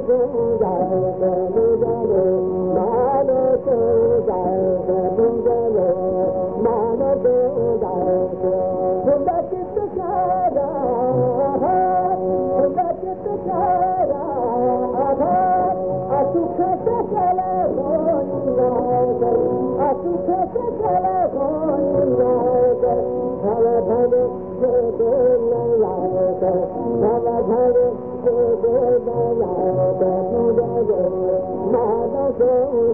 سک سان چل ڪو لڳاڌ